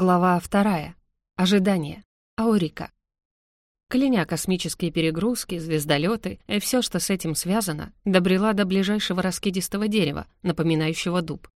Глава вторая. Ожидание. Аурика. Кляня космические перегрузки, звездолеты и все, что с этим связано, добрела до ближайшего раскидистого дерева, напоминающего дуб.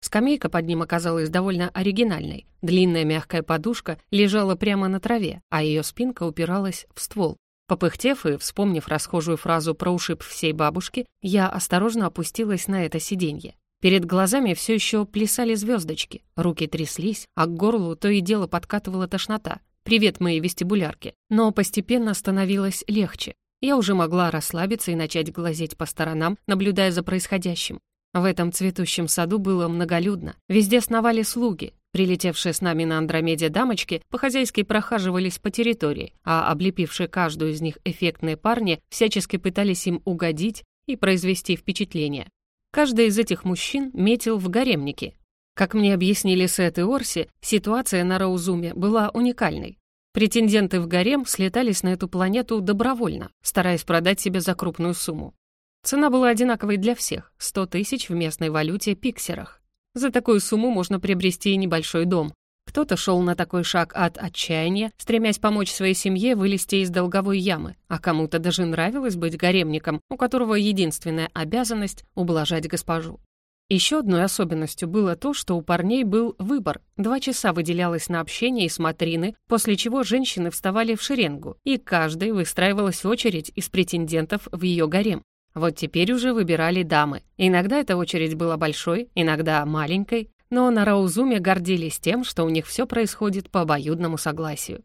Скамейка под ним оказалась довольно оригинальной. Длинная мягкая подушка лежала прямо на траве, а ее спинка упиралась в ствол. Попыхтев и вспомнив расхожую фразу про ушиб всей бабушки, я осторожно опустилась на это сиденье. Перед глазами все еще плясали звездочки, руки тряслись, а к горлу то и дело подкатывала тошнота. Привет моей вестибулярке. Но постепенно становилось легче. Я уже могла расслабиться и начать глазеть по сторонам, наблюдая за происходящим. В этом цветущем саду было многолюдно. Везде сновали слуги. Прилетевшие с нами на Андромеде дамочки по-хозяйски прохаживались по территории, а облепившие каждую из них эффектные парни всячески пытались им угодить и произвести впечатление. Каждый из этих мужчин метил в гаремники. Как мне объяснили Сет и Орси, ситуация на Раузуме была уникальной. Претенденты в гарем слетались на эту планету добровольно, стараясь продать себе за крупную сумму. Цена была одинаковой для всех — 100 тысяч в местной валюте пиксерах. За такую сумму можно приобрести небольшой дом, кто-то шел на такой шаг от отчаяния, стремясь помочь своей семье вылезти из долговой ямы, а кому-то даже нравилось быть гаремником, у которого единственная обязанность — ублажать госпожу. Еще одной особенностью было то, что у парней был выбор. Два часа выделялось на общение и смотрины, после чего женщины вставали в шеренгу, и каждой выстраивалась очередь из претендентов в ее гарем. Вот теперь уже выбирали дамы. Иногда эта очередь была большой, иногда маленькой, но на Раузуме гордились тем, что у них все происходит по обоюдному согласию.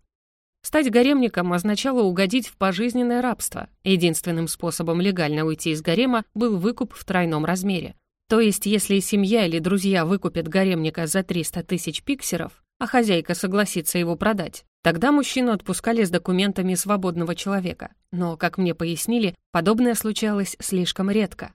Стать гаремником означало угодить в пожизненное рабство. Единственным способом легально уйти из гарема был выкуп в тройном размере. То есть, если семья или друзья выкупят гаремника за 300 тысяч пиксеров, а хозяйка согласится его продать, тогда мужчину отпускали с документами свободного человека. Но, как мне пояснили, подобное случалось слишком редко.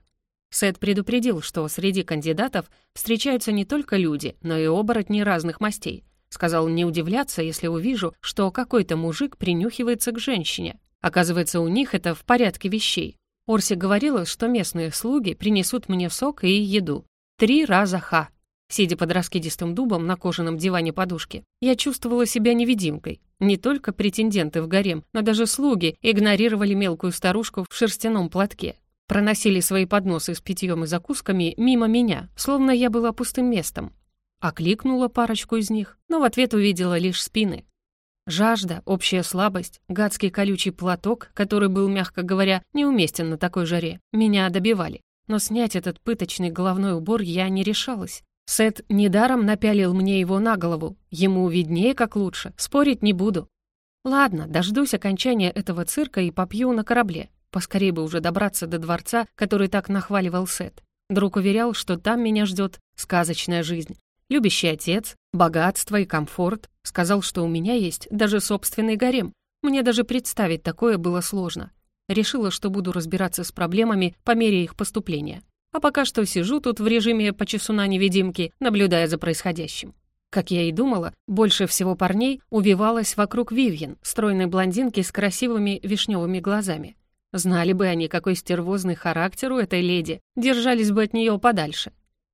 Сет предупредил, что среди кандидатов встречаются не только люди, но и оборотни разных мастей. Сказал не удивляться, если увижу, что какой-то мужик принюхивается к женщине. Оказывается, у них это в порядке вещей. Орси говорила, что местные слуги принесут мне сок и еду. Три раза ха. Сидя под раскидистым дубом на кожаном диване подушки, я чувствовала себя невидимкой. Не только претенденты в гарем, но даже слуги игнорировали мелкую старушку в шерстяном платке проносили свои подносы с питьем и закусками мимо меня, словно я была пустым местом. Окликнула парочку из них, но в ответ увидела лишь спины. Жажда, общая слабость, гадский колючий платок, который был, мягко говоря, неуместен на такой жаре, меня добивали. Но снять этот пыточный головной убор я не решалась. Сет недаром напялил мне его на голову. Ему виднее, как лучше, спорить не буду. Ладно, дождусь окончания этого цирка и попью на корабле. Поскорее бы уже добраться до дворца, который так нахваливал Сет. Друг уверял, что там меня ждет сказочная жизнь. Любящий отец, богатство и комфорт. Сказал, что у меня есть даже собственный гарем. Мне даже представить такое было сложно. Решила, что буду разбираться с проблемами по мере их поступления. А пока что сижу тут в режиме почесуна-невидимки, наблюдая за происходящим. Как я и думала, больше всего парней увивалось вокруг Вивьен, стройной блондинки с красивыми вишневыми глазами. Знали бы они, какой стервозный характер у этой леди, держались бы от нее подальше.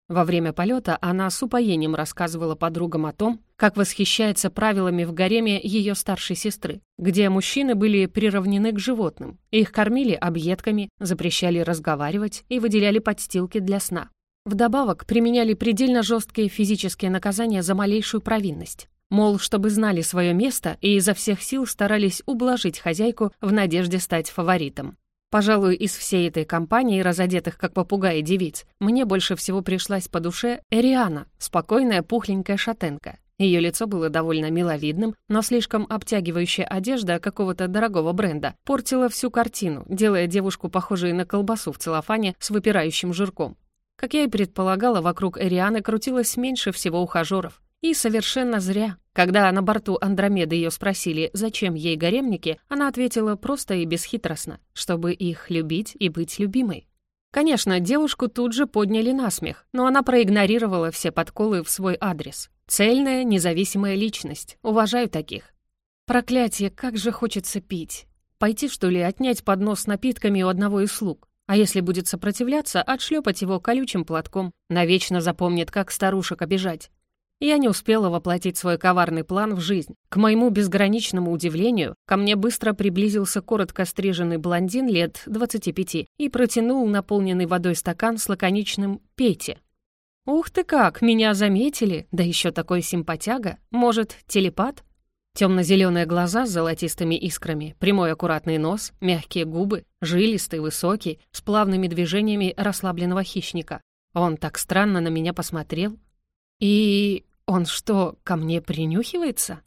Во время полета она с упоением рассказывала подругам о том, как восхищается правилами в гареме ее старшей сестры, где мужчины были приравнены к животным. Их кормили объедками, запрещали разговаривать и выделяли подстилки для сна. Вдобавок применяли предельно жесткие физические наказания за малейшую провинность. Мол, чтобы знали свое место и изо всех сил старались ублажить хозяйку в надежде стать фаворитом. Пожалуй, из всей этой компании, разодетых как попугаи девиц, мне больше всего пришлась по душе Эриана, спокойная пухленькая шатенка. Ее лицо было довольно миловидным, но слишком обтягивающая одежда какого-то дорогого бренда портила всю картину, делая девушку похожей на колбасу в целлофане с выпирающим жирком. Как я и предполагала, вокруг Эрианы крутилось меньше всего ухажеров. И совершенно зря. Когда на борту Андромеды ее спросили, зачем ей гаремники, она ответила просто и бесхитростно, чтобы их любить и быть любимой. Конечно, девушку тут же подняли на смех, но она проигнорировала все подколы в свой адрес. Цельная, независимая личность. Уважаю таких. Проклятие, как же хочется пить. Пойти, что ли, отнять поднос с напитками у одного из слуг? А если будет сопротивляться, отшлепать его колючим платком. Навечно запомнит, как старушек обижать. Я не успела воплотить свой коварный план в жизнь. К моему безграничному удивлению, ко мне быстро приблизился коротко стриженный блондин лет 25 и протянул наполненный водой стакан с лаконичным «пейте». «Ух ты как, меня заметили, да еще такой симпатяга, может, телепат?» Темно-зеленые глаза с золотистыми искрами, прямой аккуратный нос, мягкие губы, жилистый, высокий, с плавными движениями расслабленного хищника. Он так странно на меня посмотрел. И он что, ко мне принюхивается?